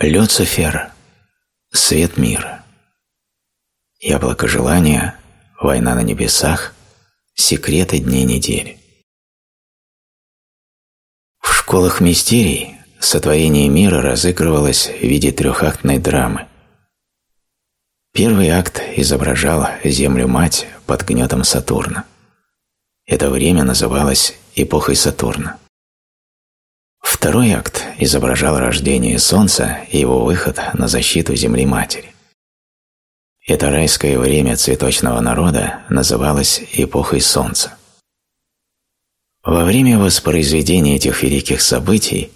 Люцифер – свет мира. Яблоко желания, война на небесах, секреты дней недели. В школах мистерий сотворение мира разыгрывалось в виде трехактной драмы. Первый акт изображал Землю-мать под гнетом Сатурна. Это время называлось эпохой Сатурна. Второй акт изображал рождение Солнца и его выход на защиту Земли-Матери. Это райское время цветочного народа называлось эпохой Солнца. Во время воспроизведения этих великих событий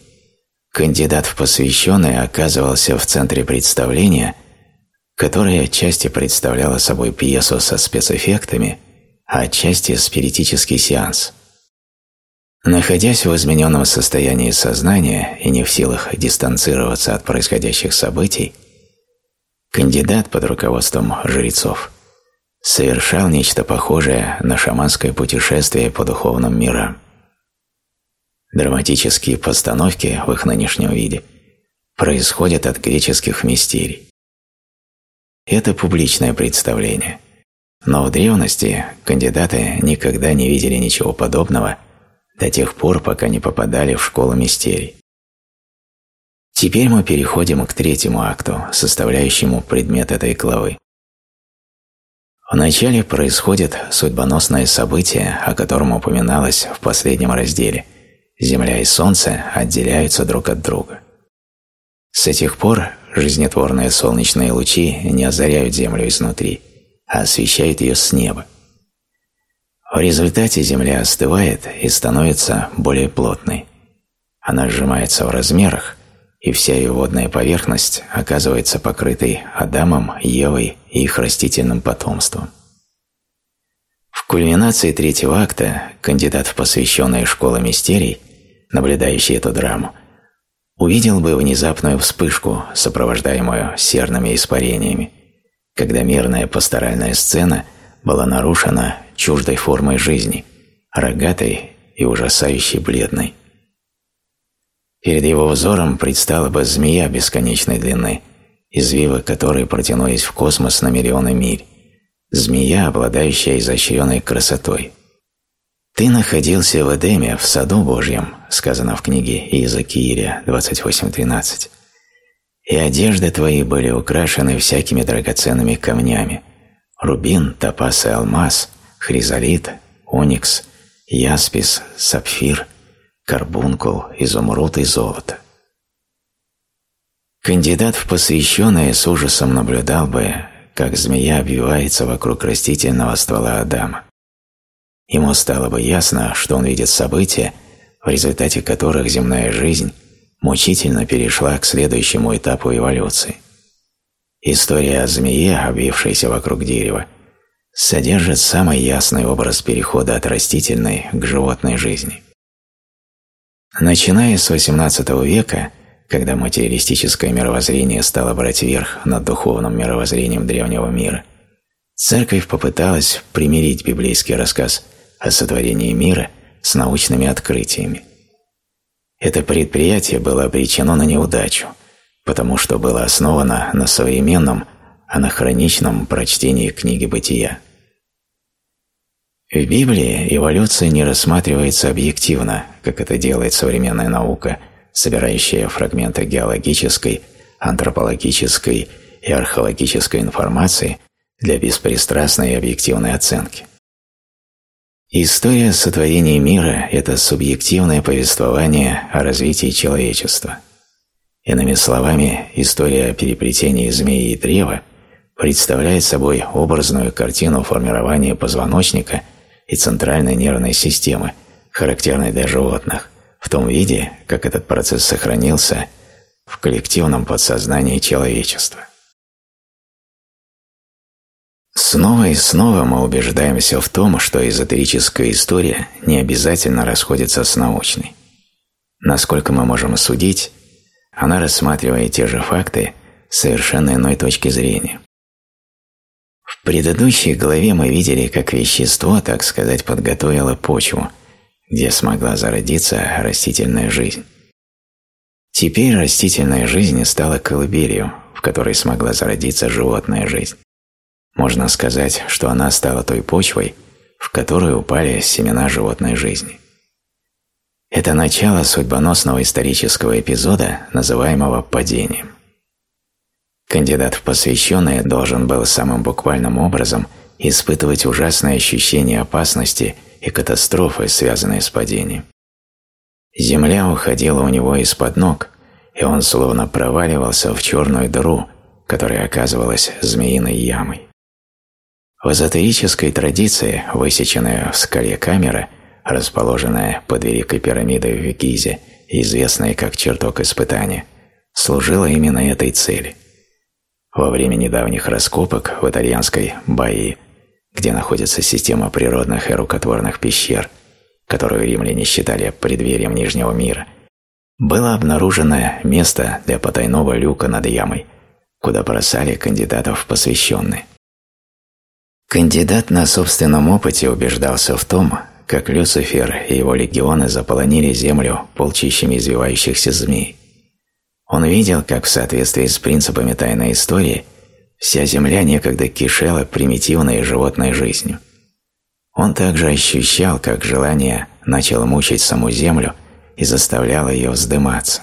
кандидат в посвященные оказывался в центре представления, которое отчасти представляло собой пьесу со спецэффектами, а отчасти спиритический сеанс – Находясь в измененном состоянии сознания и не в силах дистанцироваться от происходящих событий, кандидат под руководством жрецов совершал нечто похожее на шаманское путешествие по духовным мирам. Драматические постановки в их нынешнем виде происходят от греческих мистерий. Это публичное представление, но в древности кандидаты никогда не видели ничего подобного – до тех пор, пока не попадали в школу мистерий. Теперь мы переходим к третьему акту, составляющему предмет этой главы. Вначале происходит судьбоносное событие, о котором упоминалось в последнем разделе. Земля и Солнце отделяются друг от друга. С этих пор жизнетворные солнечные лучи не озаряют Землю изнутри, а освещают ее с неба. В результате Земля остывает и становится более плотной. Она сжимается в размерах, и вся ее водная поверхность оказывается покрытой Адамом, Евой и их растительным потомством. В кульминации третьего акта кандидат в посвященные школы мистерий, наблюдающий эту драму, увидел бы внезапную вспышку, сопровождаемую серными испарениями, когда мирная пасторальная сцена была нарушена чуждой формой жизни, рогатой и ужасающей бледной. Перед его взором предстала бы змея бесконечной длины, извивы которой протянулись в космос на миллионы миль, змея, обладающая изощренной красотой. «Ты находился в Эдеме, в саду Божьем», сказано в книге Иезекииля 28.13, «и одежды твои были украшены всякими драгоценными камнями, рубин, топаз и алмаз, хризолит, оникс, яспис, сапфир, карбункул, изумруд и золото. Кандидат в посвященное с ужасом наблюдал бы, как змея обвивается вокруг растительного ствола Адама. Ему стало бы ясно, что он видит события, в результате которых земная жизнь мучительно перешла к следующему этапу эволюции. История о змее, обвившейся вокруг дерева, содержит самый ясный образ перехода от растительной к животной жизни. Начиная с XVIII века, когда материалистическое мировоззрение стало брать верх над духовным мировоззрением древнего мира, церковь попыталась примирить библейский рассказ о сотворении мира с научными открытиями. Это предприятие было обречено на неудачу, потому что было основано на современном, анахроничном прочтении книги «Бытия». В Библии эволюция не рассматривается объективно, как это делает современная наука, собирающая фрагменты геологической, антропологической и археологической информации для беспристрастной и объективной оценки. История сотворения мира – это субъективное повествование о развитии человечества. Иными словами, история о переплетении змеи и древа представляет собой образную картину формирования позвоночника – и центральной нервной системы, характерной для животных, в том виде, как этот процесс сохранился в коллективном подсознании человечества. Снова и снова мы убеждаемся в том, что эзотерическая история не обязательно расходится с научной. Насколько мы можем судить, она рассматривает те же факты с совершенно иной точки зрения. В предыдущей главе мы видели, как вещество, так сказать, подготовило почву, где смогла зародиться растительная жизнь. Теперь растительная жизнь стала колыбелью, в которой смогла зародиться животная жизнь. Можно сказать, что она стала той почвой, в которую упали семена животной жизни. Это начало судьбоносного исторического эпизода, называемого падением. Кандидат в посвященные должен был самым буквальным образом испытывать ужасное ощущение опасности и катастрофы, связанные с падением. Земля уходила у него из-под ног, и он словно проваливался в черную дыру, которая оказывалась змеиной ямой. В эзотерической традиции, высеченная в скале камера, расположенная под Великой пирамидой в Гизе, известная как чертог испытания, служила именно этой цели. Во время недавних раскопок в итальянской Баи, где находится система природных и рукотворных пещер, которую римляне считали преддверием Нижнего мира, было обнаружено место для потайного люка над ямой, куда бросали кандидатов в посвященные. Кандидат на собственном опыте убеждался в том, как Люцифер и его легионы заполонили землю полчищами извивающихся змей. Он видел, как в соответствии с принципами тайной истории вся земля некогда кишела примитивной животной жизнью. Он также ощущал, как желание начало мучить саму землю и заставляло ее вздыматься.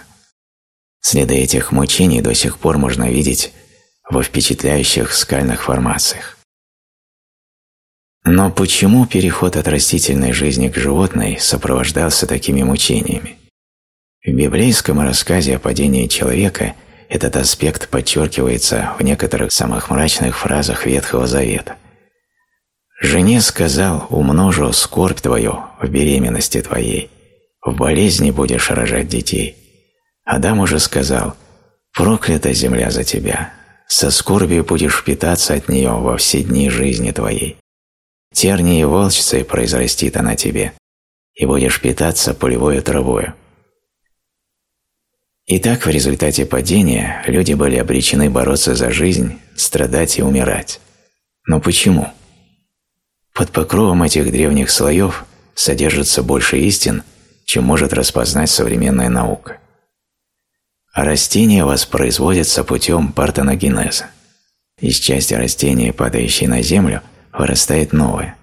Следы этих мучений до сих пор можно видеть во впечатляющих скальных формациях. Но почему переход от растительной жизни к животной сопровождался такими мучениями? В библейском рассказе о падении человека этот аспект подчеркивается в некоторых самых мрачных фразах Ветхого Завета. «Жене сказал, умножу скорбь твою в беременности твоей, в болезни будешь рожать детей». Адам уже сказал, «Проклята земля за тебя, со скорбью будешь питаться от нее во все дни жизни твоей» тернии волчцы произрастит она тебе, и будешь питаться полевой травою. Итак, в результате падения люди были обречены бороться за жизнь, страдать и умирать. Но почему? Под покровом этих древних слоев содержится больше истин, чем может распознать современная наука. А растения воспроизводятся путем партеногенеза. Из части растения, падающей на землю – вырастает новое.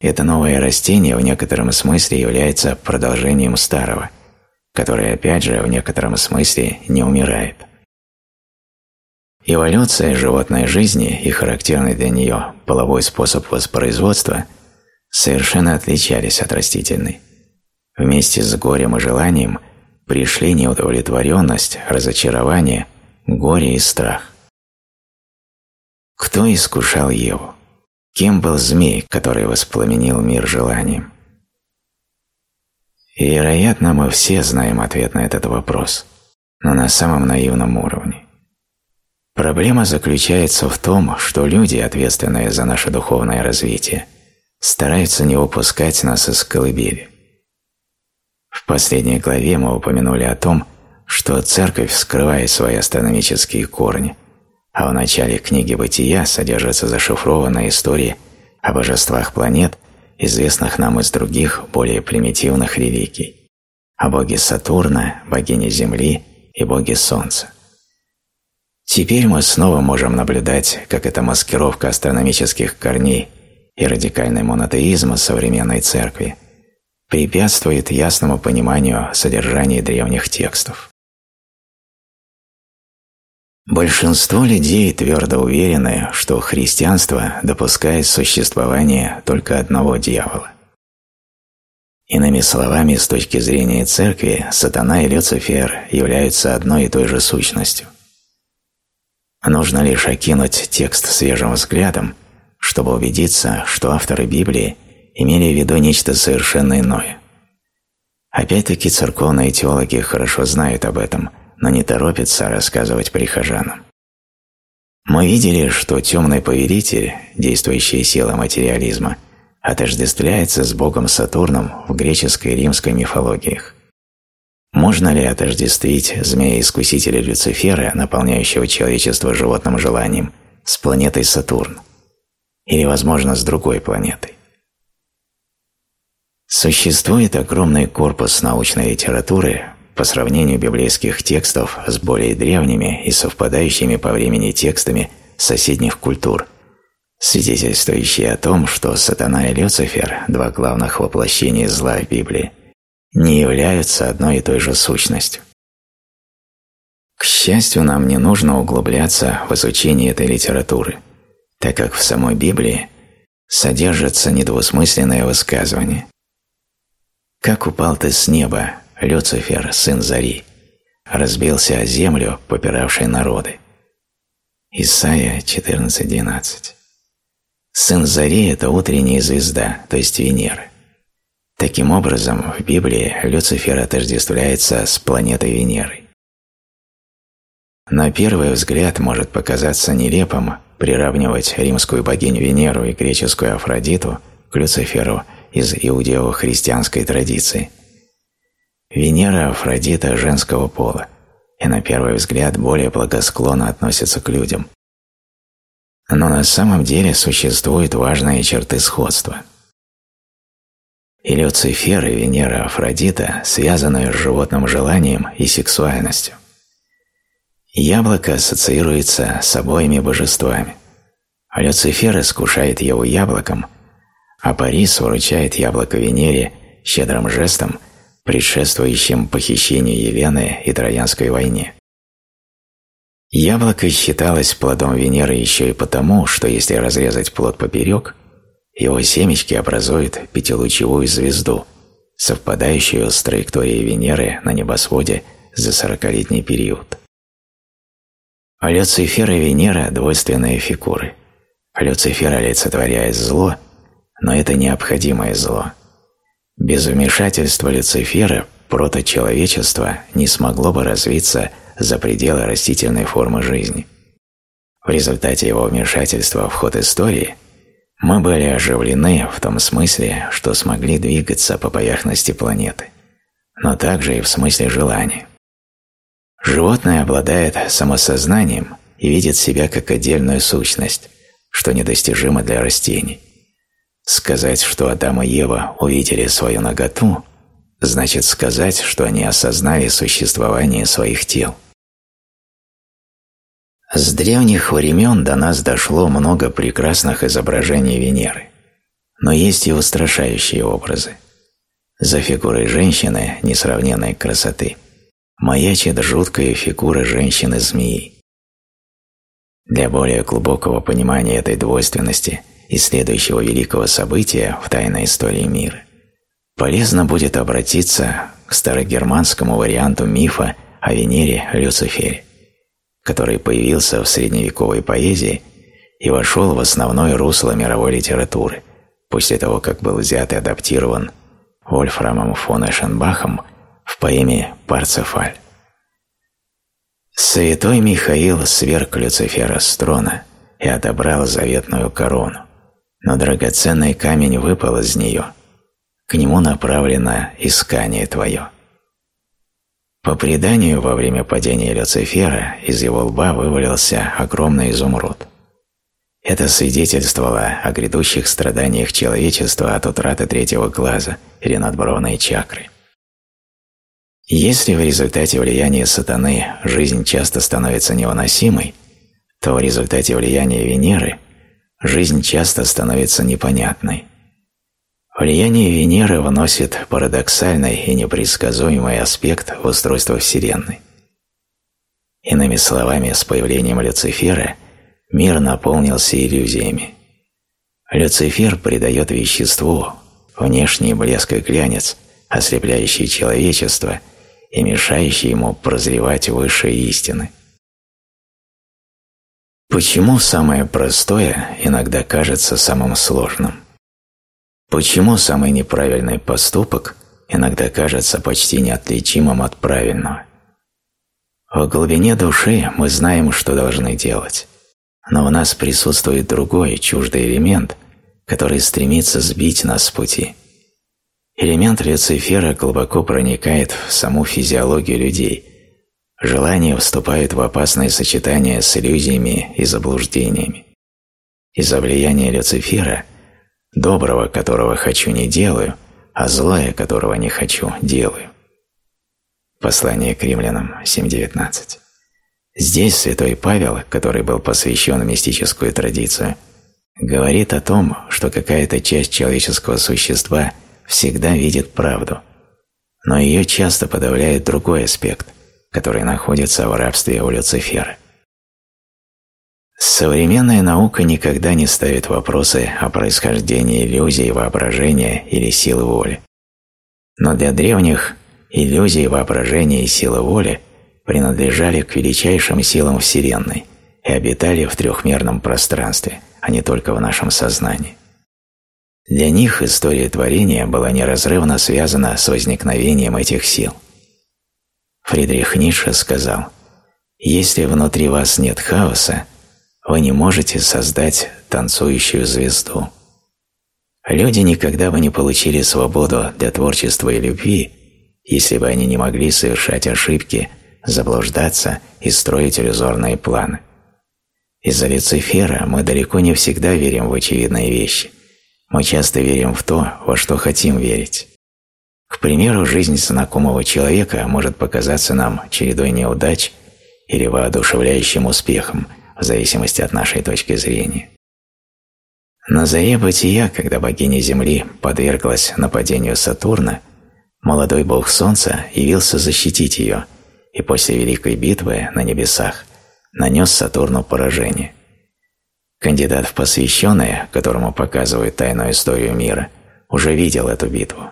Это новое растение в некотором смысле является продолжением старого, которое опять же в некотором смысле не умирает. Эволюция животной жизни и характерный для нее половой способ воспроизводства совершенно отличались от растительной. Вместе с горем и желанием пришли неудовлетворенность, разочарование, горе и страх. Кто искушал Еву? Кем был змей, который воспламенил мир желанием? И, вероятно, мы все знаем ответ на этот вопрос, но на самом наивном уровне. Проблема заключается в том, что люди, ответственные за наше духовное развитие, стараются не упускать нас из колыбели. В последней главе мы упомянули о том, что Церковь скрывает свои астрономические корни – а в начале книги «Бытия» содержится зашифрованная история о божествах планет, известных нам из других, более примитивных религий, о боге Сатурна, богине Земли и боге Солнца. Теперь мы снова можем наблюдать, как эта маскировка астрономических корней и радикальный монотеизм современной церкви препятствует ясному пониманию содержания древних текстов. Большинство людей твердо уверены, что христианство допускает существование только одного дьявола. Иными словами, с точки зрения церкви, сатана и Люцифер являются одной и той же сущностью. Нужно лишь окинуть текст свежим взглядом, чтобы убедиться, что авторы Библии имели в виду нечто совершенно иное. Опять-таки церковные теологи хорошо знают об этом – но не торопится рассказывать прихожанам. Мы видели, что темный повелитель, действующая сила материализма, отождествляется с богом Сатурном в греческой и римской мифологиях. Можно ли отождествить змея-искусителя Люцифера, наполняющего человечество животным желанием, с планетой Сатурн? Или, возможно, с другой планетой? Существует огромный корпус научной литературы, по сравнению библейских текстов с более древними и совпадающими по времени текстами соседних культур, свидетельствующие о том, что сатана и Люцифер, два главных воплощения зла в Библии, не являются одной и той же сущностью. К счастью, нам не нужно углубляться в изучение этой литературы, так как в самой Библии содержится недвусмысленное высказывание. «Как упал ты с неба, Люцифер, сын Зари, разбился о землю, попиравшей народы». Исайя 14.12 Сын Зари – это утренняя звезда, то есть Венера. Таким образом, в Библии Люцифер отождествляется с планетой Венерой. На первый взгляд может показаться нелепым приравнивать римскую богиню Венеру и греческую Афродиту к Люциферу из иудео-христианской традиции. Венера – Афродита женского пола, и на первый взгляд более благосклонно относится к людям. Но на самом деле существуют важные черты сходства. И Люцифер, и Венера Афродита связаны с животным желанием и сексуальностью. Яблоко ассоциируется с обоими божествами. Люцифер искушает его яблоком, а Парис вручает яблоко Венере щедрым жестом, предшествующим похищению Елены и Троянской войне. Яблоко считалось плодом Венеры еще и потому, что если разрезать плод поперек, его семечки образуют пятилучевую звезду, совпадающую с траекторией Венеры на небосводе за сорокалетний период. Люцифер и Венера – двойственные фигуры. Люцифер олицетворяет зло, но это необходимое зло. Без вмешательства Люцифера проточеловечество не смогло бы развиться за пределы растительной формы жизни. В результате его вмешательства в ход истории мы были оживлены в том смысле, что смогли двигаться по поверхности планеты, но также и в смысле желания. Животное обладает самосознанием и видит себя как отдельную сущность, что недостижимо для растений. Сказать, что Адам и Ева увидели свою наготу, значит сказать, что они осознали существование своих тел. С древних времен до нас дошло много прекрасных изображений Венеры, но есть и устрашающие образы. За фигурой женщины несравненной красоты – маячит жуткая фигура женщины-змеи. Для более глубокого понимания этой двойственности и следующего великого события в тайной истории мира полезно будет обратиться к старогерманскому варианту мифа о Венере Люцифере, который появился в средневековой поэзии и вошел в основное русло мировой литературы после того, как был взят и адаптирован Вольфрамом фон Эшенбахом в поэме «Парцефаль». Святой Михаил сверг Люцифера с трона и отобрал заветную корону, но драгоценный камень выпал из нее. К нему направлено искание твое. По преданию, во время падения Люцифера из его лба вывалился огромный изумруд. Это свидетельствовало о грядущих страданиях человечества от утраты третьего глаза или надбровной чакры. Если в результате влияния сатаны жизнь часто становится невыносимой, то в результате влияния Венеры жизнь часто становится непонятной. Влияние Венеры вносит парадоксальный и непредсказуемый аспект в устройство Вселенной. Иными словами, с появлением Люцифера мир наполнился иллюзиями. Люцифер придает веществу внешний блеск и глянец, ослепляющий человечество – и мешающий ему прозревать высшие истины. Почему самое простое иногда кажется самым сложным? Почему самый неправильный поступок иногда кажется почти неотличимым от правильного? В глубине души мы знаем, что должны делать, но в нас присутствует другой, чуждый элемент, который стремится сбить нас с пути – Элемент Люцифера глубоко проникает в саму физиологию людей. Желания вступают в опасное сочетание с иллюзиями и заблуждениями. Из-за влияния Люцифера, доброго, которого хочу, не делаю, а злое, которого не хочу, делаю. Послание к римлянам 7.19. Здесь святой Павел, который был посвящен в мистическую традицию, говорит о том, что какая-то часть человеческого существа всегда видит правду, но ее часто подавляет другой аспект, который находится в рабстве у Люцифера. Современная наука никогда не ставит вопросы о происхождении иллюзий воображения или силы воли. Но для древних иллюзии воображения и сила воли принадлежали к величайшим силам Вселенной и обитали в трехмерном пространстве, а не только в нашем сознании. Для них история творения была неразрывно связана с возникновением этих сил. Фридрих Ницше сказал, «Если внутри вас нет хаоса, вы не можете создать танцующую звезду». Люди никогда бы не получили свободу для творчества и любви, если бы они не могли совершать ошибки, заблуждаться и строить иллюзорные планы. Из-за Люцифера мы далеко не всегда верим в очевидные вещи. Мы часто верим в то, во что хотим верить. Примеру, жизнь знакомого человека может показаться нам чередой неудач или воодушевляющим успехом, в зависимости от нашей точки зрения. На заре бытия, когда богиня Земли подверглась нападению Сатурна, молодой бог Солнца явился защитить ее и после Великой битвы на небесах нанес Сатурну поражение. Кандидат в посвященные, которому показывают тайную историю мира, уже видел эту битву.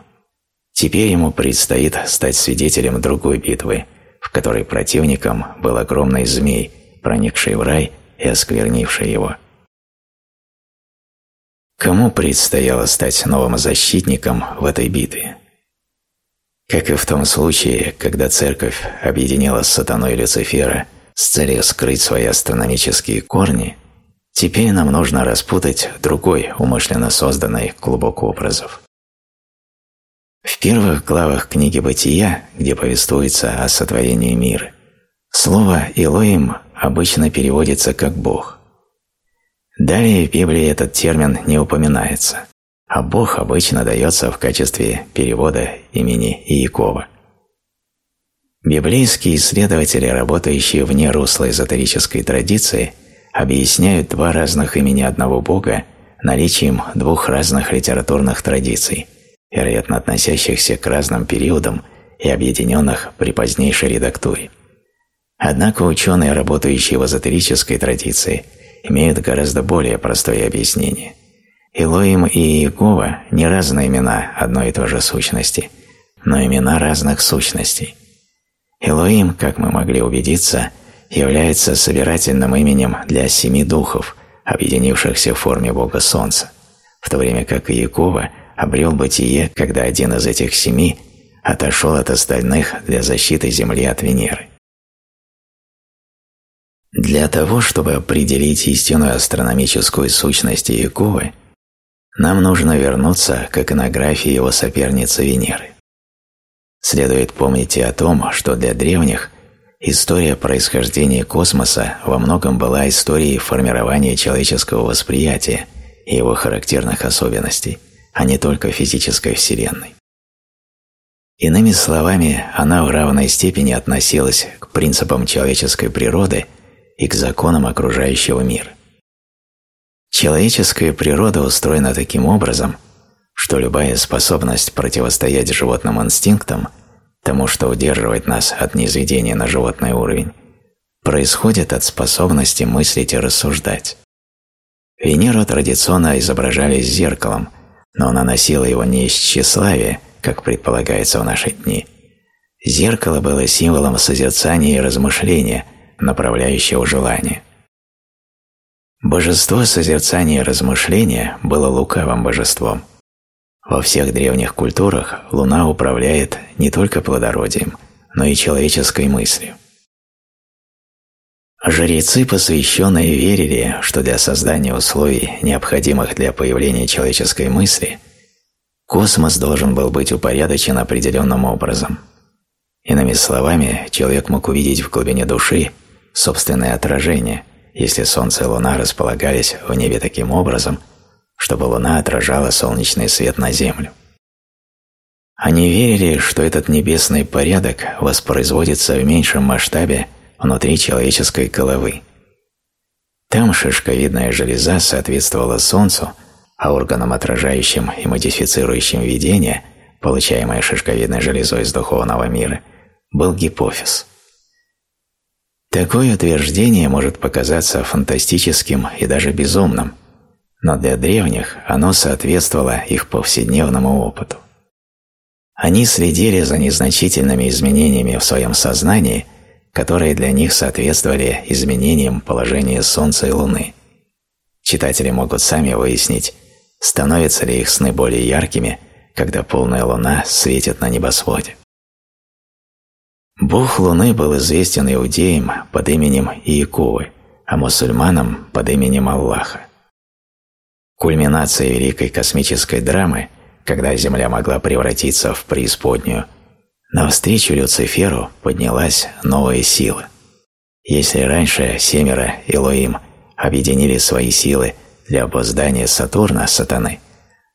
Теперь ему предстоит стать свидетелем другой битвы, в которой противником был огромный змей, проникший в рай и осквернивший его. Кому предстояло стать новым защитником в этой битве? Как и в том случае, когда церковь объединила с сатаной Люцифера с целью скрыть свои астрономические корни, теперь нам нужно распутать другой умышленно созданный клубок образов. В первых главах книги «Бытия», где повествуется о сотворении мира, слово «Илоим» обычно переводится как «Бог». Далее в Библии этот термин не упоминается, а Бог обычно дается в качестве перевода имени Иекова. Библейские исследователи, работающие вне русла эзотерической традиции, объясняют два разных имени одного Бога наличием двух разных литературных традиций, вероятно относящихся к разным периодам и объединенных при позднейшей редактуре. Однако ученые, работающие в эзотерической традиции – имеют гораздо более простое объяснение. Илоим и Иегова не разные имена одной и той же сущности, но имена разных сущностей. Илоим, как мы могли убедиться, является собирательным именем для семи духов, объединившихся в форме Бога Солнца, в то время как Иегова обрел бытие, когда один из этих семи отошел от остальных для защиты Земли от Венеры. Для того, чтобы определить истинную астрономическую сущность Иеговы, нам нужно вернуться к иконографии его соперницы Венеры. Следует помнить и о том, что для древних история происхождения космоса во многом была историей формирования человеческого восприятия и его характерных особенностей, а не только физической Вселенной. Иными словами, она в равной степени относилась к принципам человеческой природы – и к законам окружающего мира. Человеческая природа устроена таким образом, что любая способность противостоять животным инстинктам, тому, что удерживает нас от низведения на животный уровень, происходит от способности мыслить и рассуждать. Венеру традиционно изображали зеркалом, но она носила его не из тщеславия, как предполагается в наши дни. Зеркало было символом созерцания и размышления – направляющего желания. Божество созерцания и размышления было лукавым божеством. Во всех древних культурах Луна управляет не только плодородием, но и человеческой мыслью. Жрецы, посвященные, верили, что для создания условий, необходимых для появления человеческой мысли, космос должен был быть упорядочен определенным образом. Иными словами, человек мог увидеть в глубине души собственное отражение, если Солнце и Луна располагались в небе таким образом, чтобы Луна отражала солнечный свет на Землю. Они верили, что этот небесный порядок воспроизводится в меньшем масштабе внутри человеческой головы. Там шишковидная железа соответствовала Солнцу, а органам, отражающим и модифицирующим видение, получаемое шишковидной железой из духовного мира, был гипофиз. Такое утверждение может показаться фантастическим и даже безумным, но для древних оно соответствовало их повседневному опыту. Они следили за незначительными изменениями в своем сознании, которые для них соответствовали изменениям положения Солнца и Луны. Читатели могут сами выяснить, становятся ли их сны более яркими, когда полная Луна светит на небосводе. Бог Луны был известен иудеям под именем Иекувы, а мусульманам под именем Аллаха. Кульминация великой космической драмы, когда Земля могла превратиться в преисподнюю, навстречу Люциферу поднялась новая сила. Если раньше семеро Элоим объединили свои силы для обуздания Сатурна, сатаны,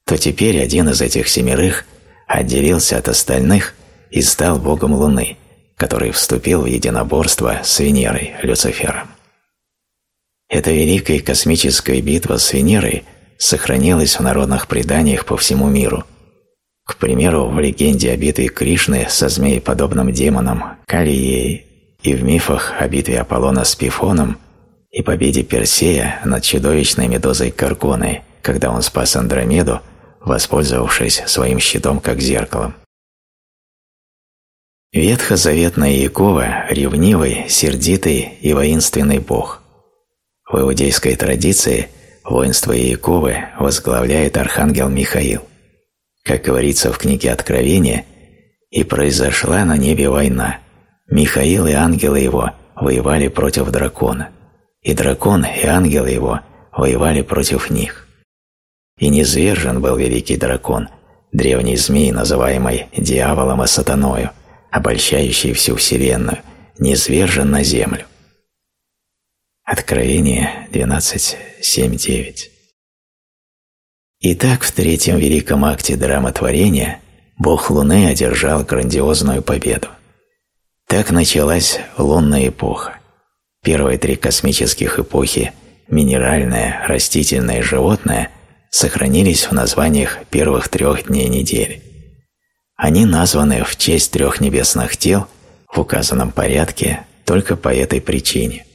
то теперь один из этих семерых отделился от остальных и стал богом Луны – который вступил в единоборство с Венерой, Люцифером. Эта великая космическая битва с Венерой сохранилась в народных преданиях по всему миру. К примеру, в легенде о битве Кришны со змееподобным демоном Калией и в мифах о битве Аполлона с Пифоном и победе Персея над чудовищной медузой Карконой, когда он спас Андромеду, воспользовавшись своим щитом как зеркалом. Ветхозаветная Иегова – ревнивый, сердитый и воинственный бог. В иудейской традиции воинство Иеговы возглавляет архангел Михаил. Как говорится в книге Откровения, «И произошла на небе война. Михаил и ангелы его воевали против дракона, и дракон и ангелы его воевали против них. И низвержен был великий дракон, древний змей, называемый дьяволом и сатаною, обольщающий всю Вселенную, низвержен на землю. Откровение 12.7.9 Итак, в третьем великом акте драмотворения Бог Луны одержал грандиозную победу. Так началась лунная эпоха. Первые три космических эпохи – минеральная, растительная и животная – сохранились в названиях первых трех дней недели. Они названы в честь трех небесных тел в указанном порядке только по этой причине.